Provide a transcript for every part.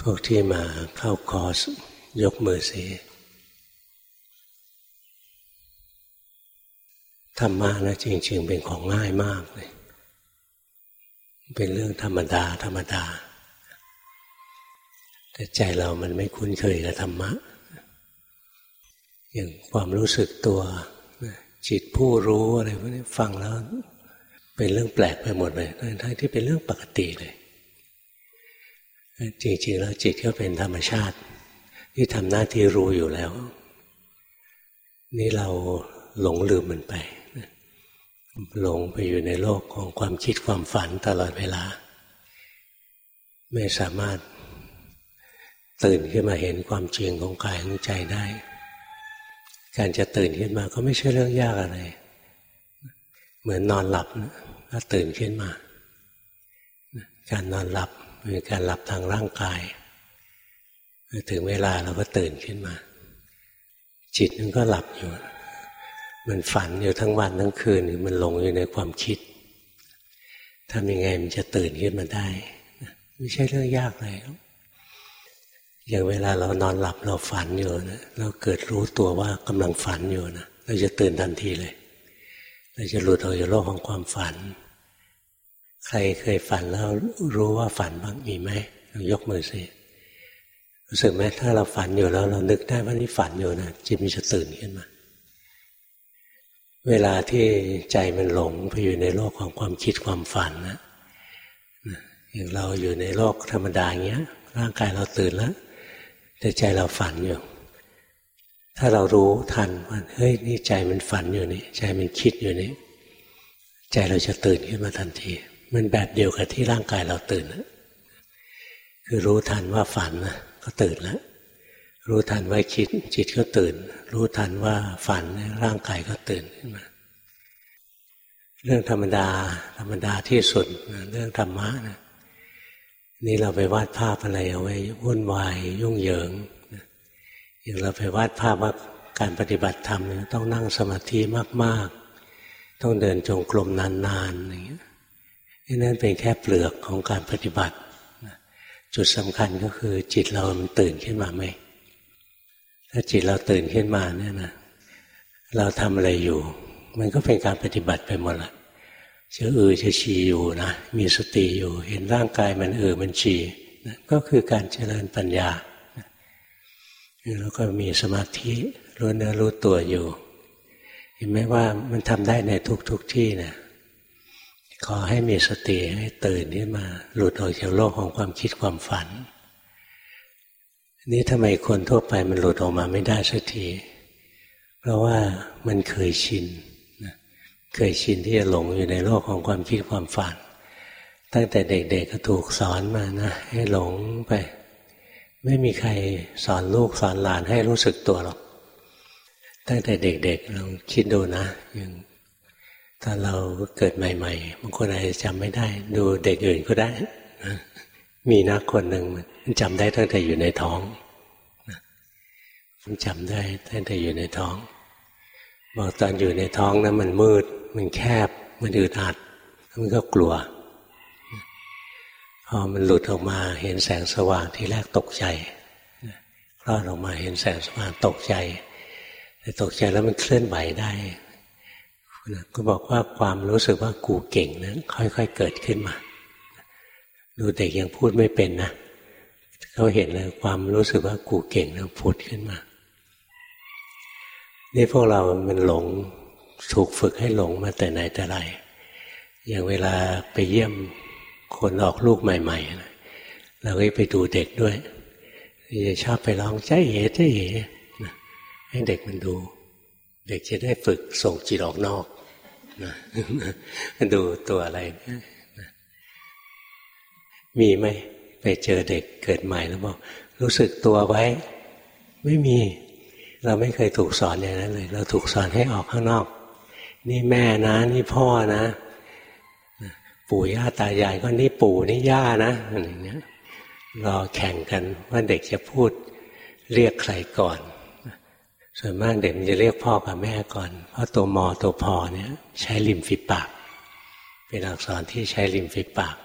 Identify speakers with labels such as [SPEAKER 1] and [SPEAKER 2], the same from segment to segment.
[SPEAKER 1] พวกที่มาเข้าคอร์สยกมือสิธรรมะนะจริง ๆ เป็นของง่ายมากเลย เป็นเรื่องธรรมดา ธรรมดา แต่ใจเรามันไม่คุ้นเคยกับธรรมะ อย่างความรู้สึกตัว จิตผู้รู้อะไรพวกนี้ฟังแล้ว เป็นเรื่องแปลกไปหมดเลยทั้งที่เป็นเรื่องปกติเลย จริงๆแล้วจิตก็เป็นธรรมชาติ ที่ทำหน้าที่รู้อยู่แล้ว นี่เราหลงลืมมันไปหลงไปอยู่ในโลกของความคิดความฝันตลอดเวลา ไม่สามารถตื่นขึ้นมาเห็นความจริงของกายของใจได้ การจะตื่นขึ้นมาก็ไม่ใช่เรื่องยากอะไร เหมือนนอนหลับก็ตื่นขึ้นมา การนอนหลับ เป็นการหลับทางร่างกาย ถึงเวลาเราก็ตื่นขึ้นมา จิตมันก็หลับอยู่ มันฝันอยู่ทั้งวันทั้งคืน มันหลงอยู่ในความคิดทำยังไงมันจะตื่นขึ้นมาได้ ไม่ใช่เรื่องยากเลยอย่างเวลาเรานอนหลับเราฝันอยู่นะเราเกิดรู้ตัวว่ากำลังฝันอยู่นะเราจะตื่นทันทีเลย เราจะหลุดออกจากโลกของความฝัน ใครเคยฝันแล้วรู้ว่าฝันบ้างมีไหมยกมือสิรู้สึกไหมถ้าเราฝันอยู่แล้ว เรานึกได้ว่านี่ฝันอยู่นะจิตมันจะตื่นขึ้นมา เวลาที่ใจมันหลงไปอยู่ในโลกของความคิดความฝันนะอย่างเราอยู่ในโลกธรรมดาอย่างเงี้ย ร่างกายเราตื่นแล้ว แต่ใจเราฝันอยู่ ถ้าเรารู้ทันว่าเฮ้ยนี่ใจมันฝันอยู่นี่ใจมันคิดอยู่นี่ใจเราจะตื่นขึ้นมาทันที มันแบบเดียวกับที่ร่างกายเราตื่น คือรู้ทันว่าฝันนะก็ตื่นแล้ว รู้ทันว่าคิดจิตก็ตื่น รู้ทันว่าฝันร่างกายก็ตื่นขึ้นมา เรื่องธรรมดา ธรรมดาที่สุดเรื่องธรรมะนะนี่เราไปวาดภาพอะไรเอาไว้วุ่นวายยุ่งเหยิงอย่างเราไปวาดภาพว่าการปฏิบัติธรรมต้องนั่งสมาธิมาก ๆ ต้องเดินจงกรมนานๆอย่างเงี้ย นั่นเป็นแค่เปลือกของการปฏิบัติ จุดสำคัญก็คือ จิตเรามันตื่นขึ้นมาไหม ถ้าจิตเราตื่นขึ้นมาเนี่ยนะเราทำอะไรอยู่ มันก็เป็นการปฏิบัติไปหมดละจะเออจะชีอยู่นะมีสติอยู่ เห็นร่างกายมันเออมันชีนะก็คือการเจริญปัญญาแล้วก็มีสมาธิรู้เนื้อรู้ตัวอยู่ เห็นไหมว่ามันทำได้ในทุกๆทที่นะ ขอให้มีสติให้ตื่นขึ้นมา หลุดออกจากโลกของความคิดความฝัน นี่ทำไมคนทั่วไปมันหลุดออกมาไม่ได้สักที เพราะว่ามันเคยชินเคยชินที่จะหลงอยู่ในโลกของความคิดความฝัน ตั้งแต่เด็กๆก็ถูกสอนมานะ ให้หลงไป ไม่มีใครสอนลูกสอนหลานให้รู้สึกตัวหรอก ตั้งแต่เด็กๆลองคิดดูนะอย่าง ตอนเราเกิดใหม่ๆบางคนอาจจะจำไม่ได้ ดูเด็กอื่นก็ได้ มีนักคนหนึ่งมันจำได้ตั้งแต่อยู่ในท้องมันจำได้ตั้งแต่อยู่ในท้องบอกตอนอยู่ในท้องนะั้นมันมืด มันแคบ มันอึดอัดมันก็กลัว พอมันหลุดออกมาเห็นแสงสว่างที่แรกตกใจคลอดออกมาเห็นแสงสว่างตกใจแต่ตกใจแล้วมันเคลื่อนไหวได้ ก็บอกว่าความรู้สึกว่ากูเก่งนั้นค่อย ๆ เกิดขึ้นมา ดูเด็กยังพูดไม่เป็นนะเขาเห็นเลยความรู้สึกว่ากูเก่งแล้วพูดขึ้นมานี่พวกเรามันหลงถูกฝึกให้หลงมาแต่ไหนแต่ไร อย่างเวลาไปเยี่ยมคนออกลูกใหม่ๆนะเราก็ไปดูเด็กด้วยจะชอบไปร้องใจเอ๋ใจเอ๋ให้เด็กมันดู เด็กจะได้ฝึกส่งจิตออกนอก ดูตัวอะไรมีไหมไปเจอเด็กเกิดใหม่แล้วบอกรู้สึกตัวไว้ ไม่มี เราไม่เคยถูกสอนอย่างนั้นเลย เราถูกสอนให้ออกข้างนอก นี่แม่นะ นี่พ่อนะ ปู่ย่าตายายก็นี่ปู่นี่ย่านะอะไรเงี้ยรอแข่งกันว่าเด็กจะพูดเรียกใครก่อน ส่วนมากเด็กมันจะเรียกพ่อกับแม่ก่อน เพราะตัวมอตัวพอเนี่ย ใช้ริมฝีปาก เป็นอักษรที่ใช้ริมฝีปาก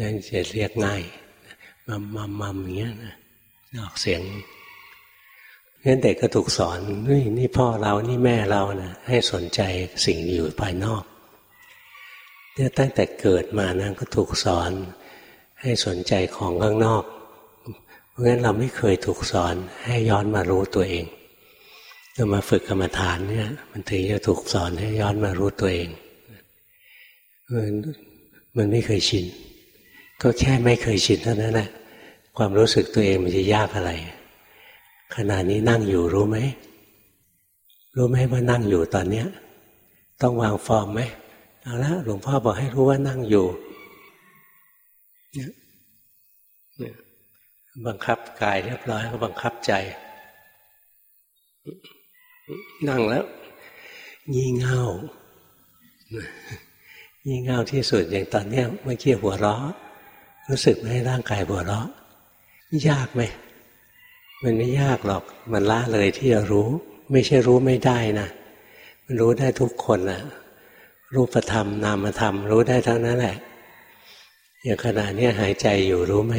[SPEAKER 1] นั่นจะเรียกง่ายมัมมัมมัมอย่างเงี้ยนะออกเสียงงั้นเด็กก็ถูกสอนนี่นี่พ่อเรานี่แม่เรานะให้สนใจสิ่งอยู่ภายนอกเนี่ยตั้งแต่เกิดมานะก็ถูกสอน ให้สนใจของข้างนอก เพราะงั้นเราไม่เคยถูกสอนให้ย้อนมารู้ตัวเอง เรามาฝึกกรรมฐานเนี่ย มันถึงจะถูกสอนให้ย้อนมารู้ตัวเองมันมันไม่เคยชิน ก็แค่ไม่เคยชินเท่านั้นแหละความรู้สึกตัวเองมันจะยากอะไร ขณะนี้นั่งอยู่รู้ไหม รู้ไหมว่านั่งอยู่ตอนเนี้ย ต้องวางฟอร์มไหมเอาละหลวงพ่อบอกให้รู้ว่านั่งอยู่เนี่ยบังคับกายเรียบร้อยก็บังคับใจ นั่งแล้วงี่เง่างี่เง่าที่สุดอย่างตอนเนี้ยเมื่อกี้หัวเราะรู้สึกไหมร่างกายหัวเราะยากไหมมันไม่ยากหรอก มันละเลยที่จะรู้ ไม่ใช่รู้ไม่ได้นะมันรู้ได้ทุกคนนะรูปธรรมนามธรรม รู้ได้ทั้งนั้นแหละ อย่างขณะนี้หายใจอยู่รู้ไหม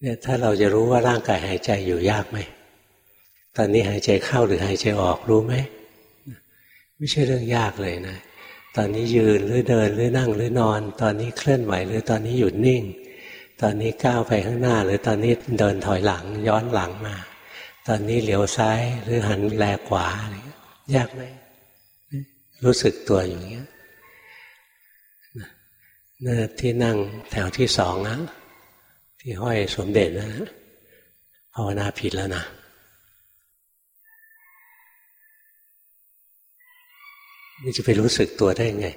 [SPEAKER 1] เนี่ยถ้าเราจะรู้ว่าร่างกายหายใจอยู่ยากไหม ตอนนี้หายใจเข้าหรือหายใจออกรู้ไหมไม่ใช่เรื่องยากเลยนะ ตอนนี้ยืนหรือเดินหรือนั่งหรือนอน ตอนนี้เคลื่อนไหวหรือตอนนี้หยุดนิ่ง ตอนนี้ก้าวไปข้างหน้า หรือตอนนี้เดินถอยหลังย้อนหลังมา ตอนนี้เหลียวซ้ายหรือหันแลขวาอะไรยากไหมรู้สึกตัวอย่างเงี้ยนะที่นั่งแถวที่สองนะที่ห้อยสมเด็จนะภาวนาผิดแล้วนะ นี่จะไปรู้สึกตัวได้ไง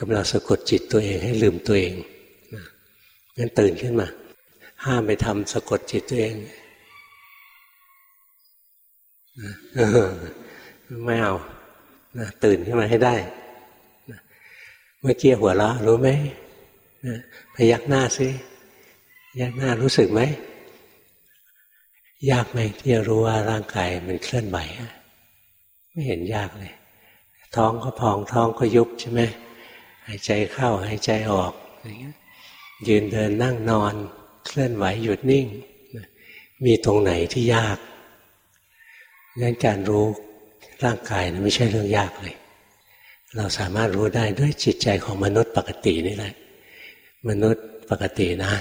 [SPEAKER 1] กำลังสะกดจิตตัวเองให้ลืมตัวเองงั้นตื่นขึ้นมา ห้ามไปทำสะกดจิตตัวเองไม่เอาตื่นขึ้นมาให้ได้เมื่อกี้หัวเราะรู้ไหมพยักหน้าซิพยักหน้ารู้สึกไหมยากไหมที่จะรู้ว่าร่างกายมันเคลื่อนไหวไม่เห็นยากเลย ท้องก็พองท้องก็ยุบใช่ไหมหายใจเข้าหายใจออกอย่างเงี้ยยืนเดินนั่งนอน เคลื่อนไหวหยุดนิ่ง มีตรงไหนที่ยากงั้นการรู้ร่างกายนะไม่ใช่เรื่องยากเลย เราสามารถรู้ได้ด้วยจิตใจของมนุษย์ปกตินี่แหละ มนุษย์ปกตินะ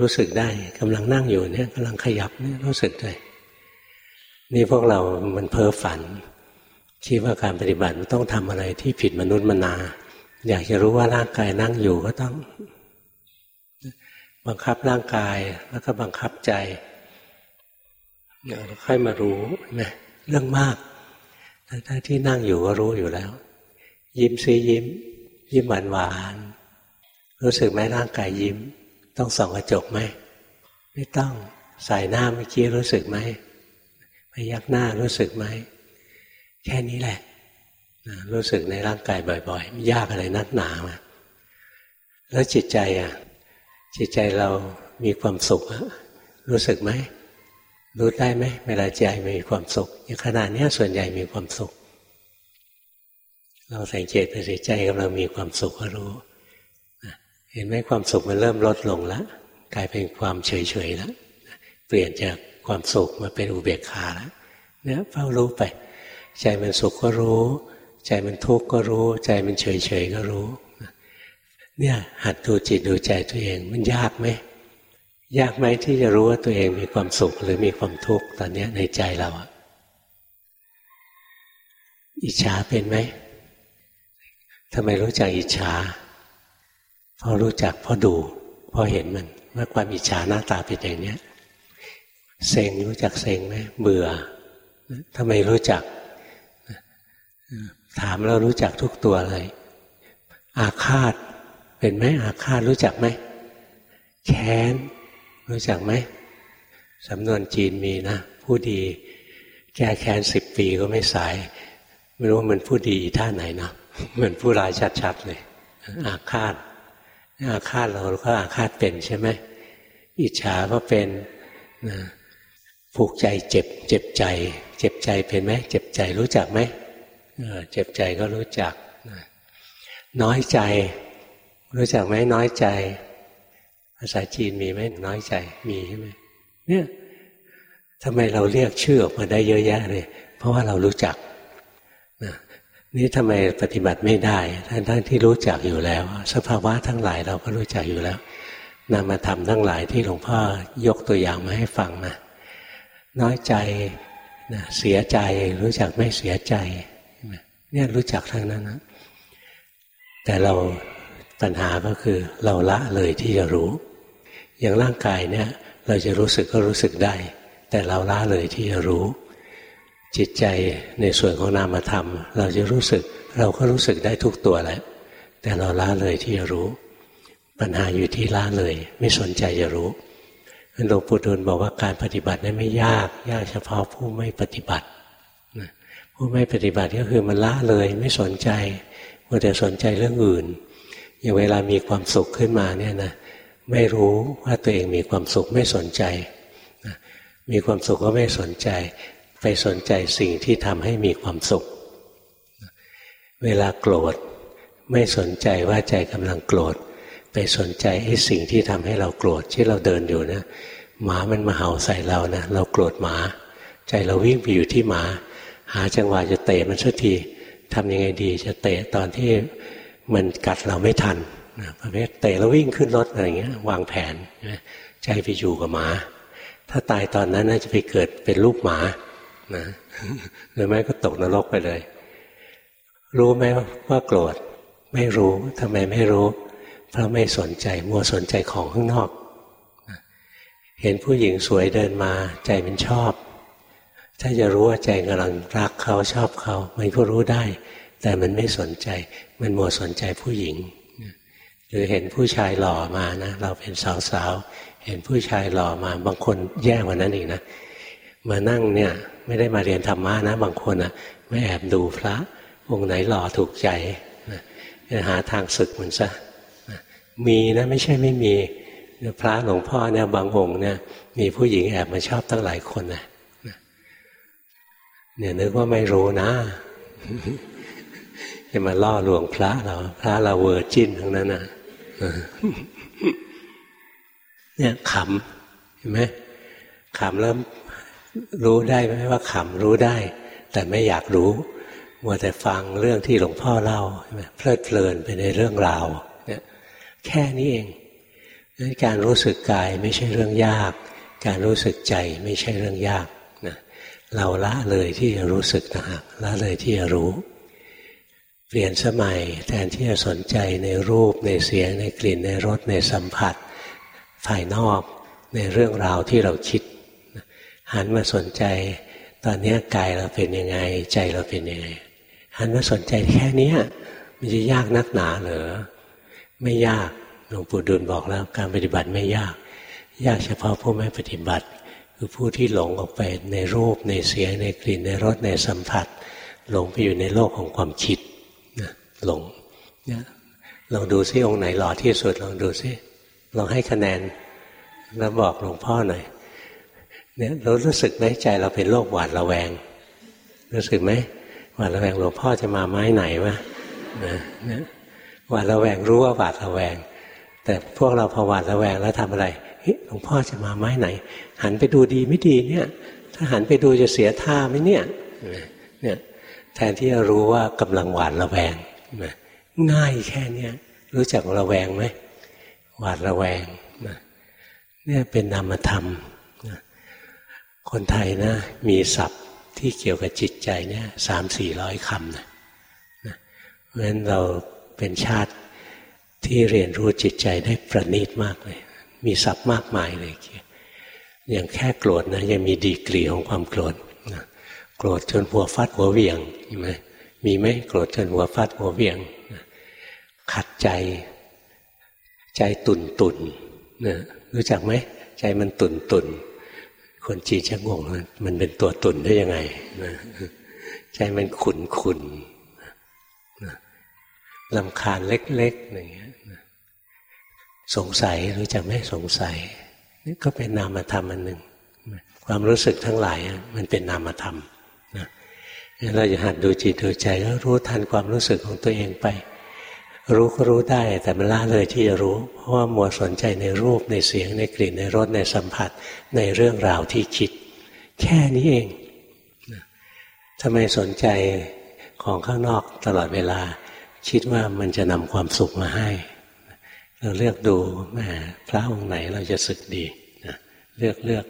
[SPEAKER 1] รู้สึกได้กำลังนั่งอยู่เนี่ยกำลังขยับเนี่ยรู้สึกได้นี่พวกเรามันเพ้อฝัน คิดว่าการปฏิบัติมันต้องทำอะไรที่ผิดมนุษย์มนา อยากจะรู้ว่าร่างกายนั่งอยู่ก็ต้อง บังคับร่างกายแล้วก็บังคับใจค่อยมารู้นะเรื่องมากถ้าที่นั่งอยู่ก็รู้อยู่แล้ว ยิ้มซียิ้ม ยิ้มหวานหวานรู้สึกไหมร่างกายยิ้ม ต้องส่องกระจกไหมไม่ต้องใส่หน้าเมื่อกี้รู้สึกไหมพยักหน้ารู้สึกไหม แค่นี้แหละรู้สึกในร่างกายบ่อยๆไม่ยากอะไรนักหนามาแล้วจิตใจอะ จิตใจเรามีความสุขรู้สึกไหมรู้ได้ไหมเวลาใจมีความสุขอย่างขณะนี้ส่วนใหญ่มีความสุข เราสังเกตไปสิใจกำลังมีความสุขก็รู้เห็นไหมความสุขมันเริ่มลดลงแล้วกลายเป็นความเฉยๆแล้วเปลี่ยนจากความสุขมาเป็นอุเบกขาแล้วเนี่ยเฝ้ารู้ไป ใจมันสุขก็รู้ ใจมันทุกข์ก็รู้ ใจมันเฉยๆก็รู้ เนี่ยหัดดูจิตดูใจตัวเองมันยากไหมยากไหมที่จะรู้ว่าตัวเองมีความสุขหรือมีความทุกข์ตอนนี้ในใจเราอะอิจฉาเป็นไหมทำไมรู้จักอิจฉาเพราะรู้จักเพราะดูเพราะเห็นมันว่าความอิจฉาหน้าตาเป็นอย่างนี้เซ็งรู้จักเซ็งไหมเบื่อทำไมรู้จัก ถามเรารู้จักทุกตัวเลย อาฆาต เป็นไหมอาฆาตรู้จักไหมแค้น รู้จักไหมสำนวนจีนมีนะ ผู้ดีแก้แค้นสิบปีก็ไม่สาย ไม่รู้มันผู้ดีท่าไหนนะเหมือนผู้ร้ายชัดๆเลย อาฆาตอาฆาตเราก็อาฆาตเป็นใช่ไหมอิจฉาก็เป็นผูกใจเจ็บ เจ็บใจ เจ็บใจเป็นไหมเจ็บใจรู้จักไหม เจ็บใจก็รู้จัก น้อยใจ รู้จักไหมน้อยใจ ภาษาจีนมีไหมน้อยใจมีใช่ไหมเนี่ยทำไมเราเรียกชื่อออกมาได้เยอะแยะเลย เพราะว่าเรารู้จักนะนี่ทำไมปฏิบัติไม่ได้ทั้งทั้งที่รู้จักอยู่แล้ว สภาวะทั้งหลายเราก็รู้จักอยู่แล้วนำมาทำทั้งหลายที่หลวงพ่อยกตัวอย่างมาให้ฟังนะน้อยใจนะเสียใจรู้จักไม่เสียใจ เนี่ยรู้จักทั้งนั้นนะแต่เราปัญหาก็คือเราละเลยที่จะรู้ อย่างร่างกายเนี่ย เราจะรู้สึกก็รู้สึกได้ แต่เราละเลยที่จะรู้ จิตใจในส่วนของนามธรรม เราจะรู้สึก เราก็รู้สึกได้ทุกตัวแหละแต่เราละเลยที่จะรู้ ปัญหาอยู่ที่ละเลย ไม่สนใจจะรู้หลวงปู่ดูลบอกว่าการปฏิบัตินั้นไม่ยาก ยากเฉพาะผู้ไม่ปฏิบัติ ผู้ไม่ปฏิบัติก็คือมันละเลยไม่สนใจมัวแต่สนใจเรื่องอื่น อย่างเวลามีความสุขขึ้นมาเนี่ยนะไม่รู้ว่าตัวเองมีความสุขไม่สนใจ มีความสุขก็ไม่สนใจ ไปสนใจสิ่งที่ทำให้มีความสุข เวลาโกรธ ไม่สนใจว่าใจกำลังโกรธ ไปสนใจไอ้สิ่งที่ทำให้เราโกรธที่เราเดินอยู่นะหมามันมาเห่าใส่เรานะเราโกรธหมา ใจเราวิ่งไปอยู่ที่หมา หาจังหวะจะเตะมันสักทีทำยังไงดี จะเตะตอนที่มันกัดเราไม่ทันประเภทเตะแล้ววิ่งขึ้นรถอะไรเงี้ย วางแผนใจไปอยู่กับหมา ถ้าตายตอนนั้นน่าจะไปเกิดเป็นลูกหมานะหรือไม่ก็ตกนรกไปเลย รู้ไหมว่าโกรธไม่รู้ทำไมไม่รู้ เพราะไม่สนใจมัวสนใจของข้างนอก เห็นผู้หญิงสวยเดินมา ใจมันชอบ ถ้าจะรู้ว่าใจกำลังรักเขาชอบเขา มันก็รู้ได้ แต่มันไม่สนใจ มันมัวสนใจผู้หญิงหรือเห็นผู้ชายหล่อมานะเราเป็นสาวๆเห็นผู้ชายหล่อมาบางคนแย่กว่านั้นอีกนะมานั่งเนี่ยไม่ได้มาเรียนธรรมะนะ บางคนอนะไม่แอบดูพระองค์ไหนหล่อถูกใจนะหาทางศึกมันซะมีนะไม่ใช่ไม่มีพระหลวงพ่อเนี่ยบางองค์เนี่ยมีผู้หญิงแอบมาชอบตั้งหลายคนนะ เนี่ยนึกว่าไม่รู้นะจะมาล่อลวงพระเราพระเราเวอร์จินทั้งนั้นนะเนี่ยขำเห็นไหมขำแล้วรู้ได้ไหมว่าขำรู้ได้ แต่ไม่อยากรู้มัวแต่ฟังเรื่องที่หลวงพ่อเล่าเพลิดเพลินไปในเรื่องราวเนี่ยแค่นี้เองการรู้สึกกายไม่ใช่เรื่องยาก การรู้สึกใจไม่ใช่เรื่องยาก นะเราละเลยที่จะรู้สึกนะฮะละเลยที่จะรู้ เปลี่ยนสมัยแทนที่จะสนใจในรูปในเสียงในกลิ่นในรสในสัมผัสภายนอกในเรื่องราวที่เราคิด หันมาสนใจ ตอนนี้กายเราเป็นยังไง ใจเราเป็นยังไง หันมาสนใจแค่นี้มันจะยากนักหนาเหรอไม่ยากหลวงปู่ดูลบอกแล้ว การปฏิบัติไม่ยาก ยากเฉพาะผู้ไม่ปฏิบัติ คือผู้ที่หลงออกไปในรูปในเสียงในกลิ่นในรสในสัมผัส หลงไปอยู่ในโลกของความคิดนะหลงนี่ยลองดูซิองค์ไหนหล่อที่สุดลองดูซิลองให้คะแนนแล้วบอกหลวงพ่อหน่อยเนี่ยเรารู้สึกไหมใจเราเป็นโรคหวาดระแวง รู้สึกไหมหวาดระแวงหลวงพ่อจะมาไม้ไหนวะนี่ยหวาดระแวงรู้ว่าหวาดระแวง แต่พวกเราพอหวาดระแวงแล้วทำอะไร หลวงพ่อจะมาไม้ไหน หันไปดูดีไม่ดีเนี่ย ถ้าหันไปดูจะเสียท่าไหมเนี่ยเนี่ยแทนที่จะรู้ว่ากำลังหวาดระแวงนะง่ายแค่เนี้ยรู้จักระแวงไหมหวาดระแวงนะเนี่ยเป็นนามธรรมนะคนไทยนะมีศัพท์ที่เกี่ยวกับจิตใจเนี่ยสามสี่ร้อยคำนะนะเพราะฉะนั้นเราเป็นชาติที่เรียนรู้จิตใจได้ประณีตมากเลย มีศัพท์มากมายเลยอย่างแค่โกรธนะยังมีดีกรีของความโกรธนะโกรธจนหัวฟัดหัวเวียงใช่ไหมมีไหมโกรธจนหัวฟาดหัวเวียงขัดใจใจตุนตุนนะรู้จักไหมใจมันตุนตุนคนจีนจะงงมันเป็นตัวตุนได้ยังไงนะใจมันขุนขุนลำคาญเล็กๆอย่างเงี้ย สงสัยรู้จักไหมสงสัยนี่ก็เป็นนามธรรมอันหนึ่งความรู้สึกทั้งหลายมันเป็นนามธรรมเราจะหัดดูจิตดูใจแล้วรู้ทันความรู้สึกของตัวเองไป รู้ก็รู้ได้แต่มันละเลยที่จะรู้ เพราะว่ามัวสนใจในรูปในเสียงในกลิ่นในรสในสัมผัสในเรื่องราวที่คิด แค่นี้เองทำไมสนใจของข้างนอกตลอดเวลา คิดว่ามันจะนำความสุขมาให้ เราเลือกดูแม่พระองค์ไหนเราจะสึกดีนะเลือกเลือก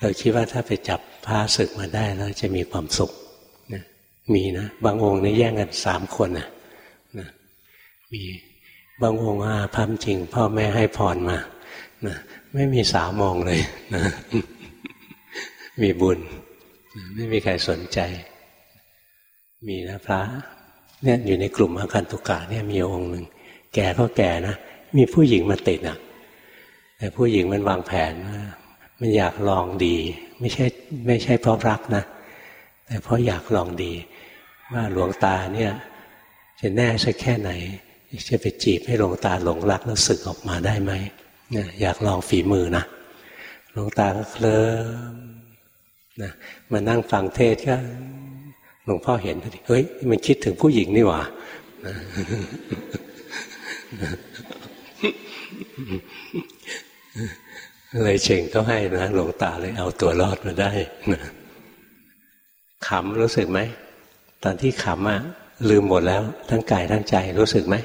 [SPEAKER 1] เราคิดว่าถ้าไปจับพระศึกมาได้แล้วจะมีความสุขนะมีนะบางองค์นี่แย่งกันสามคนนะนะมีบางองค์ว่าพระจริง พ่อแม่ให้พรมานะไม่มีสาวมองเลยนะมีบุญ ไม่มีใครสนใจ มีนะพระเนี่ยอยู่ในกลุ่มอาการตุกะเนี่ยมีองค์หนึ่ง แก่ก็แก่นะ มีผู้หญิงมาติดอะ แต่ผู้หญิงมันวางแผนว่ามันอยากลองดี ไม่ใช่ไม่ใช่เพราะรักนะ แต่เพราะอยากลองดี ว่าหลวงตาเนี่ย จะแน่สักแค่ไหน จะไปจีบให้หลวงตาหลงรักแล้วสึกออกมาได้ไหมเนี่ยอยากลองฝีมือนะหลวงตาก็เคลิ้มนะมานั่งฟังเทศก็หลวงพ่อเห็นพอดีเฮ้ย มันคิดถึงผู้หญิงนี่หว่า เลยเชงเขาให้นะหลวงตาเลยเอาตัวรอดมาได้นะขำรู้สึกไหม ตอนที่ขำอะลืมหมดแล้ว ทั้งกายทั้งใจรู้สึกไหม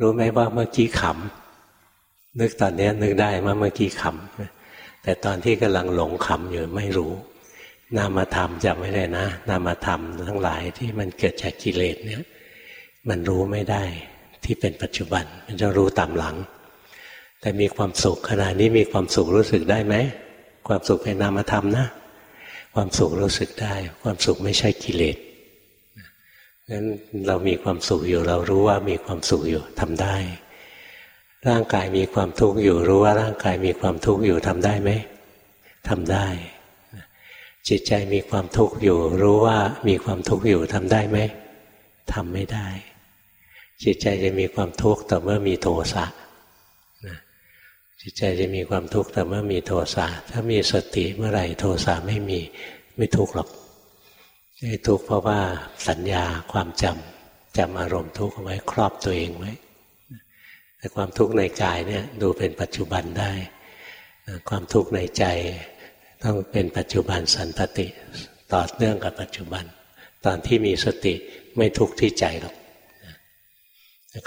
[SPEAKER 1] รู้ไหมว่าเมื่อกี้ขำนึกตอนนี้นึกได้ว่าเมื่อกี้ขำแต่ตอนที่กำลังหลงขำอยู่ไม่รู้ นามธรรมจำไม่ได้นะ นามธรรมทั้งหลายที่มันเกิดจากกิเลสเนี่ย มันรู้ไม่ได้ ที่เป็นปัจจุบัน มันจะรู้ตามหลัง แต่มีความสุขขณะนี้มีความสุขรู้สึกได้ไหมความสุขเป็นนามธรรมนะ ความสุขรู้สึกได้ ความสุขไม่ใช่กิเลสงั้นเรามีความสุขอยู่เรารู้ว่ามีความสุขอยู่ทำได้ ร่างกายมีความทุกข์อยู่รู้ว่าร่างกายมีความทุกข์อยู่ทำได้ไหมทำได้ จิตใจมีความทุกข์อยู่ รู้ว่ามีความทุกข์อยู่ทำได้ไหมทำไม่ได้ จิตใจจะมีความทุกข์ต่อเมื่อมีโทสะจิตใจจะมีความทุกข์แต่เมื่อมีโทสะถ้ามีสติเมื่อไหร่โทสะไม่มีไม่ทุกข์หรอกไม่ทุกข์เพราะว่าสัญญาความจำจำอารมณ์ทุกข์เอาไว้ครอบตัวเองไว้แต่ความทุกข์ในกายเนี่ยดูเป็นปัจจุบันได้ ความทุกข์ในใจต้องเป็นปัจจุบันสันตติ ต่อเนื่องกับปัจจุบัน ตอนที่มีสติไม่ทุกข์ที่ใจหรอก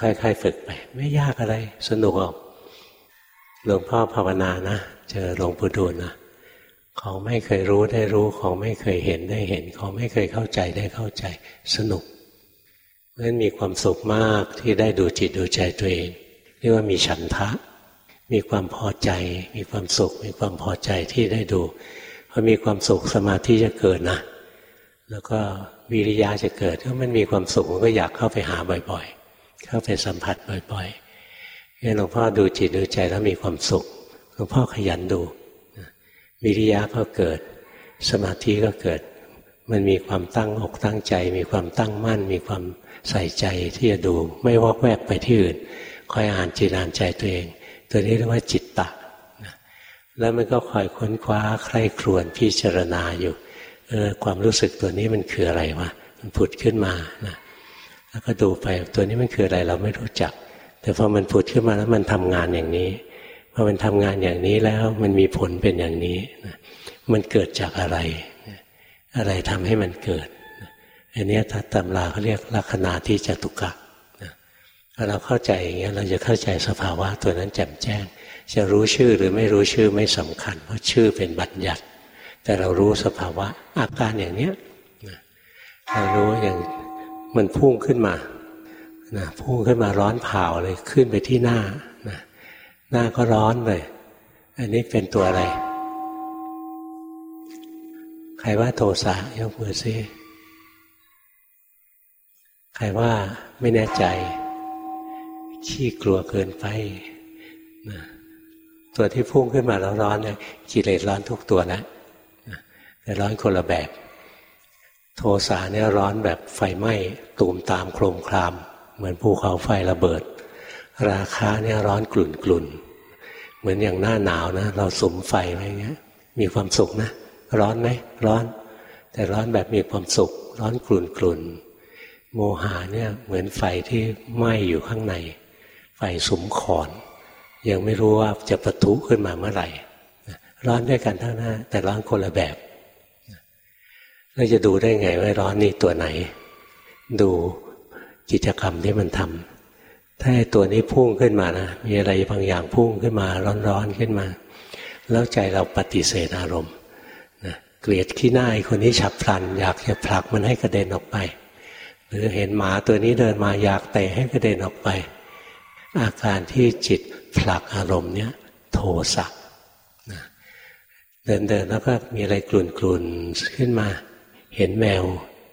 [SPEAKER 1] ค่อยๆฝึกไป ไม่ยากอะไร สนุกออกหลวงพ่อภาวนานะเจอหลวงปู่ดูลนะของไม่เคยรู้ได้รู้ของไม่เคยเห็นได้เห็นของไม่เคยเข้าใจได้เข้าใจ สนุกเพราะนั้นมีความสุขมากที่ได้ดูจิตดูใจตัวเอง เรียกว่ามีฉันทะ มีความพอใจ มีความสุข มีความพอใจที่ได้ดูพอมีความสุขสมาธิจะเกิดนะแล้วก็วิริยะจะเกิดถ้ามันมีความสุขมันก็อยากเข้าไปหาบ่อย ๆ เข้าไปสัมผัสบ่อยๆหลวงพ่อดูจิตดูใจแล้วมีความสุขหลวงพ่อขยันดูวิริยะก็เกิด สมาธิก็เกิด มันมีความตั้งอกตั้งใจ มีความตั้งมั่น มีความใส่ใจที่จะดูไม่วอกแวกไปที่อื่นคอยอ่านจิตอ่านใจตัวเอง ตัวนี้เรียกว่าจิตตะแล้วมันก็คอยค้นคว้าใคร่ครวญพิจารณาอยู่เออความรู้สึกตัวนี้มันคืออะไรวะมันผุดขึ้นมานะ แล้วก็ดูไปตัวนี้มันคืออะไรเราไม่รู้จัก แต่พอมันผุดขึ้นมาแล้วมันทำงานอย่างนี้พอมันทำงานอย่างนี้แล้วมันมีผลเป็นอย่างนี้มันเกิดจากอะไร อะไรทำให้มันเกิดอันนี้ถ้าตำราเขาเรียกลักษณะที่จตุกะถ้าเราเข้าใจอย่างเงี้ยเราจะเข้าใจสภาวะตัวนั้นแจ่มแจ้ง จะรู้ชื่อหรือไม่รู้ชื่อไม่สำคัญ เพราะชื่อเป็นบัญญัติ แต่เรารู้สภาวะอาการอย่างเนี้ยเรารู้อย่าง มันพุ่งขึ้นมานะพุ่งขึ้นมาร้อนเผาเลยขึ้นไปที่หน้านะหน้าก็ร้อนเลย อันนี้เป็นตัวอะไร ใครว่าโทสะยกมือซิใครว่าไม่แน่ใจ ขี้กลัวเกินไปนะตัวที่พุ่งขึ้นมาแล้วร้อนเนี่ยกิเลสร้อนทุกตัวนะแต่ร้อนคนละแบบ โทสะเนี่ยร้อนแบบไฟไหม้ตูมตามโครมคราม เหมือนภูเขาไฟระเบิด ราคาเนี่ยร้อนกลุ่นกลุ่นเหมือนอย่างหน้าหนาวนะ เราสมไฟไว้เงี้ย มีความสุขนะ ร้อนไหมร้อน แต่ร้อนแบบมีความสุข ร้อนกลุ่นกลุ่นโมหะเนี่ยเหมือนไฟที่ไหม้อยู่ข้างใน ไฟสมขอน ยังไม่รู้ว่าจะปะทุขึ้นมาเมื่อไหร่ ร้อนด้วยกันทั้งนั้นแต่ร้อนคนละแบบ เราจะดูได้ไงว่าร้อนนี่ตัวไหน ดูกิจกรรมที่มันทำถ้าตัวนี้พุ่งขึ้นมานะมีอะไรบางอย่างพุ่งขึ้นมา ร้อนๆขึ้นมา แล้วใจเราปฏิเสธอารมณ์นะเกลียดขี้หน้าไอ้คนนี้ฉับพลัน อยากจะผลักมันให้กระเด็นออกไป หรือเห็นหมาตัวนี้เดินมาอยากเตะให้กระเด็นออกไป อาการที่จิตผลักอารมณ์เนี้ยโทสะเดินเดินแล้วก็มีอะไรกลุ่นๆขึ้นมา เห็นแมว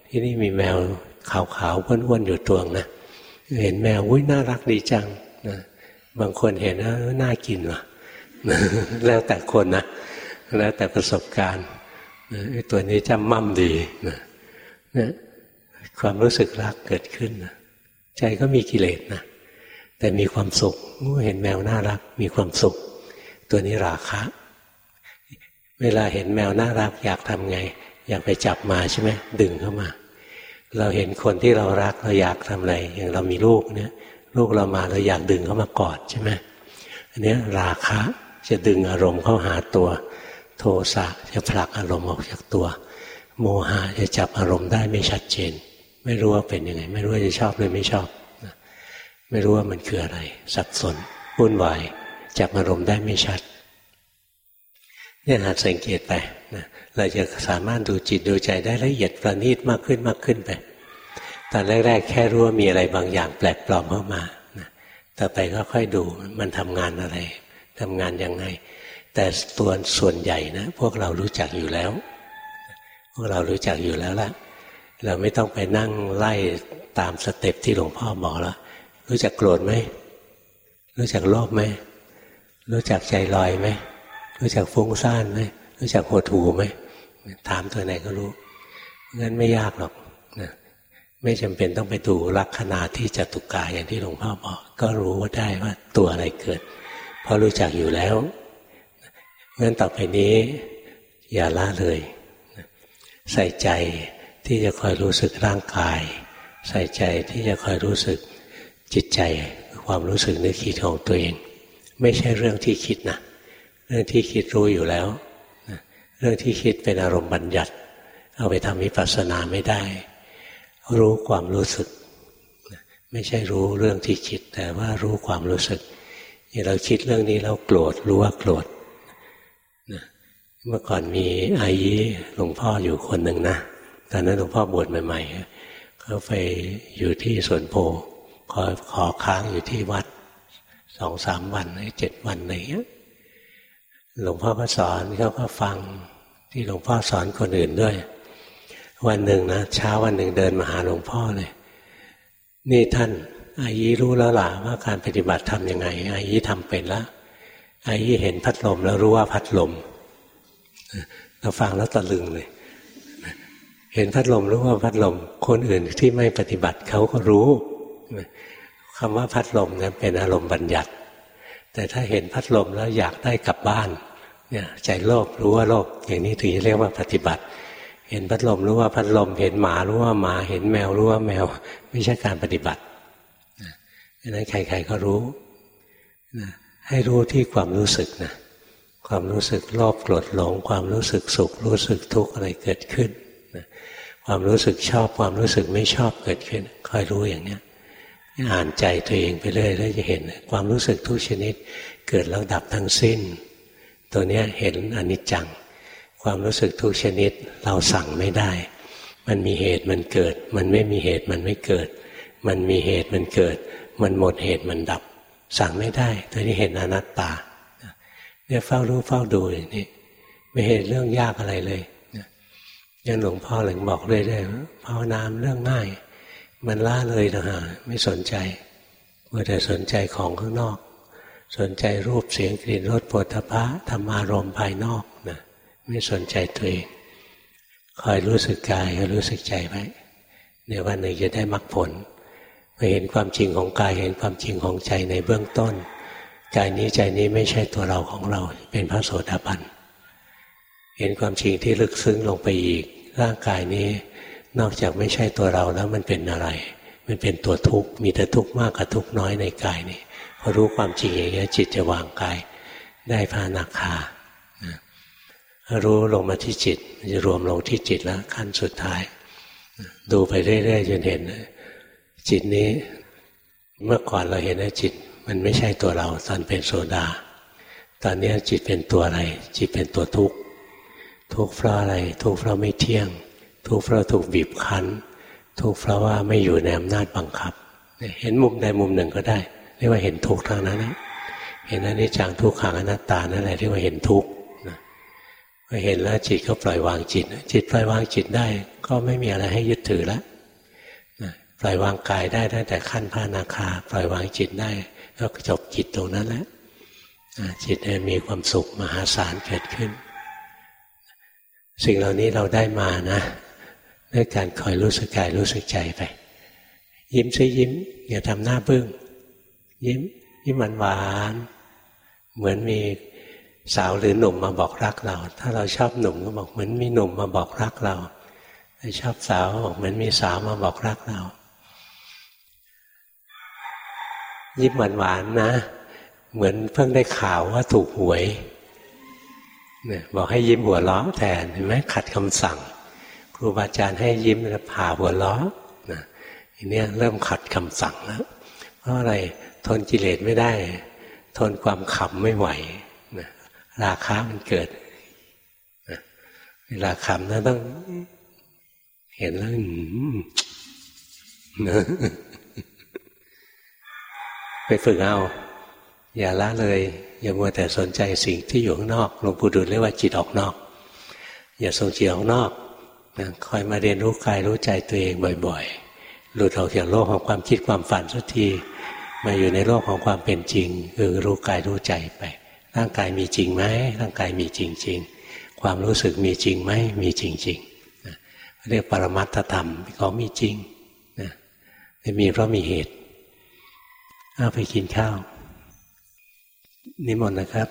[SPEAKER 1] ที่นี่มีแมวขาวๆอ้วนๆอยู่ตัวนะเห็นแมวอุ้ยน่ารักดีจังนะบางคนเห็นว่าน่ากินว่ะแล้วแต่คนนะแล้วแต่ประสบการณ์ตัวนี้จำมั่มดีนะนะความรู้สึกรักเกิดขึ้นนะใจก็มีกิเลสนะแต่มีความสุขเห็นแมวน่ารัก มีความสุข ตัวนี้ราคะ เวลาเห็นแมวน่ารักอยากทำไง อยากไปจับมาใช่ไหมดึงเข้ามา เราเห็นคนที่เรารักเราอยากทำอะไร อย่างเรามีลูกเนี่ยลูกเรามาเราอยากดึงเข้ามากอดใช่ไหมอันนี้ราคะจะดึงอารมณ์เข้าหาตัว โทสะจะผลักอารมณ์ออกจากตัว โมหะจะจับอารมณ์ได้ไม่ชัดเจน ไม่รู้ว่าเป็นยังไง ไม่รู้ว่าจะชอบหรือไม่ชอบไม่รู้ว่ามันคืออะไร สับสนวุ่นวายจับอารมณ์ได้ไม่ชัด เนี่ยหัดสังเกตไปนะเราจะสามารถดูจิตดูใจได้ละเอียดประณีตมากขึ้นมากขึ้นไป ตอนแรก ๆ แค่รู้ว่ามีอะไรบางอย่างแปลกปลอมเข้ามานะต่อไปก็ค่อยดูมันทำงานอะไรทำงานยังไง แต่ตัวส่วนใหญ่นะ พวกเรารู้จักอยู่แล้ว พวกเรารู้จักอยู่แล้วละเราไม่ต้องไปนั่งไล่ตามสเต็ปที่หลวงพ่อบอกแล้วรู้จักโกรธไหมรู้จักโลภไหมรู้จักใจลอยไหม รู้จักฟุ้งซ่านไหมรู้จักหดหูไหมถามตัวไหนก็รู้งั้นไม่ยากหรอกนะไม่จำเป็นต้องไปดูลักษณะที่จตุกายอย่างที่หลวงพ่อบอกก็รู้ว่าได้ว่าตัวอะไรเกิด เพราะรู้จักอยู่แล้วงั้นต่อไปนี้ อย่าละเลย ใส่ใจที่จะคอยรู้สึกร่างกาย ใส่ใจที่จะคอยรู้สึกจิตใจ ความรู้สึกนึกคิดของตัวเอง ไม่ใช่เรื่องที่คิดนะ เรื่องที่คิดรู้อยู่แล้ว เรื่องที่คิดเป็นอารมณ์บัญญัติ เอาไปทำวิปัสสนาไม่ได้ รู้ความรู้สึก ไม่ใช่รู้เรื่องที่คิด แต่ว่ารู้ความรู้สึกอย่างเราคิดเรื่องนี้แล้วโกรธรู้ว่าโกรธเมื่อก่อนมีอายีหลวงพ่ออยู่คนหนึ่งนะตอนนั้นหลวงพ่อบวชใหม่ๆเขาไปอยู่ที่สวนโพขอขอค้างอยู่ที่วัดสองสามวันเจ็ดวันอะไรเงี้ย หลวงพ่อก็สอนเขาก็ฟังที่หลวงพ่อสอนคนอื่นด้วย วันหนึ่งนะเช้าวันหนึ่งเดินมาหาหลวงพ่อเลย นี่ท่านอายีรู้แล้วล่ะว่าการปฏิบัติทำยังไง อายีทำเป็นแล้วอายีเห็นพัดลมแล้วรู้ว่าพัดลมเราฟังแล้วตะลึงเลย เห็นพัดลมรู้ว่าพัดลม คนอื่นที่ไม่ปฏิบัติเขาก็รู้คำว่าพัดลมนั้นเป็นอารมณ์บัญญัติ แต่ถ้าเห็นพัดลมแล้วอยากได้กลับบ้านเนี่ยใจโลภรู้ว่าโลภอย่างนี้ถึงจะเรียกว่าปฏิบัติ เห็นพัดลมรู้ว่าพัดลม เห็นหมารู้ว่าหมา เห็นแมวรู้ว่าแมว ไม่ใช่การปฏิบัติดังนั้นใคร ๆก็รู้นะให้รู้ที่ความรู้สึกนะความรู้สึกโลภโกรธหลง ความรู้สึกสุข รู้สึกทุกข์อะไรเกิดขึ้นนะความรู้สึกชอบความรู้สึกไม่ชอบเกิดขึ้นคอยรู้อย่างเนี้ย อ่านใจตัวเองไปเรื่อยแล้วจะเห็นความรู้สึกทุกชนิด เกิดแล้วดับทั้งสิ้น ตัวนี้เห็นอนิจจัง ความรู้สึกทุกชนิดเราสั่งไม่ได้ มันมีเหตุมันเกิด มันไม่มีเหตุมันไม่เกิด มันมีเหตุมันเกิด มันหมดเหตุมันดับ สั่งไม่ได้ ตัวนี้เห็นอนัตตาเนี่ยเฝ้ารู้เฝ้าดูอย่างนี้ไม่เห็นเรื่องยากอะไรเลยยังหลวงพ่อหลวงบอกเรื่อยๆภาวนาเรื่องง่าย มันล่าเลยนะฮะไม่สนใจเมื่อแต่สนใจของข้างนอก สนใจรูปเสียงกลิ่นรสปวดทพะธรรมารมภายนอกนะไม่สนใจตัวเองคอยรู้สึกกายคอยรู้สึกใจไว้เดี๋ยววันหนึ่งจะได้มรรคผลมาเห็นความจริงของกายเห็นความจริงของใจในเบื้องต้นกายนี้ใจนี้ไม่ใช่ตัวเราของเรา เป็นพระโสดาบันเห็นความจริงที่ลึกซึ้งลงไปอีก ร่างกายนี้ นอกจากไม่ใช่ตัวเราแล้วมันเป็นอะไร มันเป็นตัวทุกข์ มีแต่ทุกข์มากกับทุกข์น้อยในกายนี่พอรู้ความจริงอย่างนี้จิตจะวางกายได้พานาคารู้ลงมาที่จิตจะรวมลงที่จิตแล้ว ขั้นสุดท้าย ดูไปเรื่อยๆจนเห็น จิตนี้เมื่อก่อนเราเห็นว่าจิต มันไม่ใช่ตัวเราตอนเป็นโซดา ตอนนี้จิตเป็นตัวอะไร จิตเป็นตัวทุกข์ทุกข์เพราะอะไร ทุกข์เพราะไม่เที่ยง ทุกข์เพราะถูกบีบคั้น ทุกข์เพราะว่าไม่อยู่ในอำนาจบังคับ เห็นมุมใดมุมหนึ่งก็ได้ เรียกว่าเห็นทุกข์ทางนั้นนะเห็นอนิจจังทุกขังอนัตตานั่นแหละเรียกว่าเห็นทุกข์พอเห็นแล้วจิตก็ปล่อยวางจิต จิตปล่อยวางจิตได้ ก็ไม่มีอะไรให้ยึดถือแล้วปล่อยวางกายได้ตั้งแต่ขั้นพรานาคา ปล่อยวางจิตได้ก็จบจิตตรงนั้นแล้วจิตมีความสุขมหาศาลเกิดขึ้น สิ่งเหล่านี้เราได้มานะ ด้วยการคอยรู้สึกกายรู้สึกใจไป ยิ้มซิยิ้ม อย่าทำหน้าบึ้งยิ้ม ยิ้มหวานหวานเหมือนมีสาวหรือหนุ่มมาบอกรักเรา ถ้าเราชอบหนุ่มก็บอกเหมือนมีหนุ่มมาบอกรักเราถ้าชอบสาวบอกเหมือนมีสาวมาบอกรักเรา ยิ้มหวานหวานนะ เหมือนเพิ่งได้ข่าวว่าถูกหวยเนี่ยบอกให้ยิ้มหัวล้อแทนเห็นไหมขัดคำสั่ง รูบาอาจารย์ให้ยิ้มแล้วผ่าหัวล้อนะทีนี้เริ่มขัดคำสั่งแล้วเพราะอะไรทนกิเลสไม่ได้ ทนความขำไม่ไหวนะราคามันเกิดนะเวลาขำนะต้อง เห็นแล้วไปฝึกเอา อย่าละเลย อย่ามัวแต่สนใจสิ่งที่อยู่ข้างนอกหลวงปู่ดูลเรียกว่าจิตออกนอก อย่าส่งจิตออกนอก นะคอยมาเรียนรู้กายรู้ใจตัวเองบ่อยๆ หลุดออกจากโลกของความคิดความฝันสักที มาอยู่ในโลกของความเป็นจริง คือรู้กายรู้ใจไป ร่างกายมีจริงไหมร่างกายมีจริงจริงความรู้สึกมีจริงไหมมีจริงจริงนะเรียกปรมัตถธรรมเขามีจริงนะไม่มีเพราะมีเหตุเอาไปกินข้าว นิมนต์นะครับ